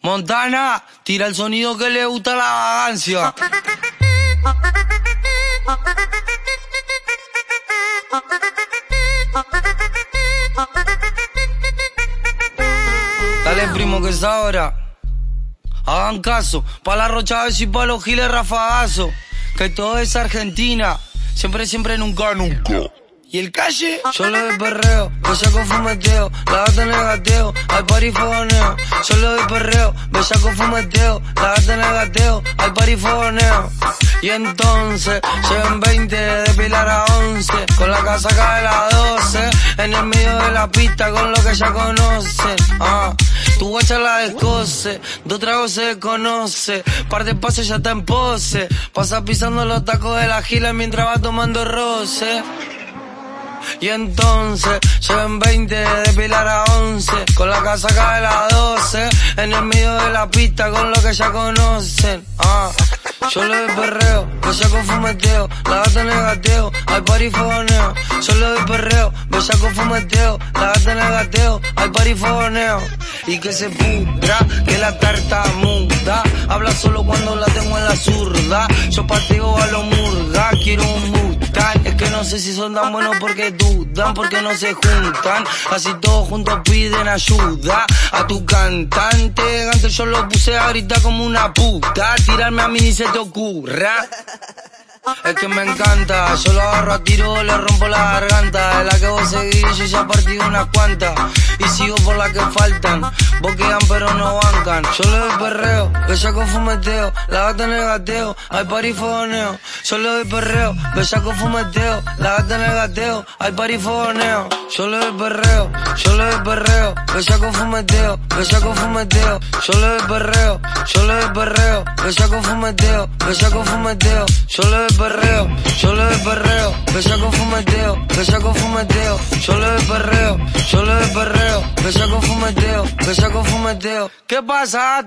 Montana, tira el sonido que le gusta la vagancia. Dale, primo, que es ahora. Hagan caso, pa' la rocha y pa' los giles rafagazo. Que todo es Argentina. Siempre, siempre, nunca, nunca. ¿Y el calle? Yo le doy perreo, bellaco fumeteo, la gata en el gateo, al fogoneo. Yo le doy perreo, bellaco fumeteo, la gata en el gateo, al fogoneo. Y entonces, lleven 20 de pilar a 11, con la casaca de las 12, en el medio de la pista con lo que ya conocen. Ah, tu guacha la descoce, dos tragos se desconoce, par de pases ya está en pose, pasa pisando los tacos de la gila mientras va tomando roce. Y entonces, lleven 20 de pilar a 11, con la casaca de las 12, en el medio de la pista con lo que ya conocen. Ah, yo le doy perreo, bellaco fumeteo, la gata en el gateo, al pari fogoneo. Yo le doy perreo, bellaco fumeteo, la gata en el gateo, al pari fogoneo. Y que se pudra, que la tarta muda, habla solo cuando la tengo en la zurda. Yo pateo a lo murga, quiero un no sé si son tan buenos porque dudan, porque no se juntan. Así todos juntos piden ayuda a tu cantante. Antes yo lo puse a gritar como una puta, tirarme a mí ni se te ocurra. Es que me encanta, yo lo agarro a tiro, le rompo la garganta. De la que vos seguís, yo ya partí unas cuantas. Y sigo por las que faltan, boquean pero no bancan. Yo le doy perreo, bellaco fumeteo, la gata en el gateo, hay pari fogoneo. Le doy perreo, bellaco fumeteo, la gata en el gateo, hay pari fogoneo. Le doy perreo, yo le doy perreo, bellaco fumeteo, bellaco fumeteo. Yo le doy perreo, le doy perreo, bellaco fumeteo, bellaco fumeteo. Yo le doy perreo, le doy perreo, bellaco fumeteo, bellaco fumeteo. Yo le doy perreo, le doy perreo, bellaco fumeteo, bellaco fumeteo. ¿Qué pasa?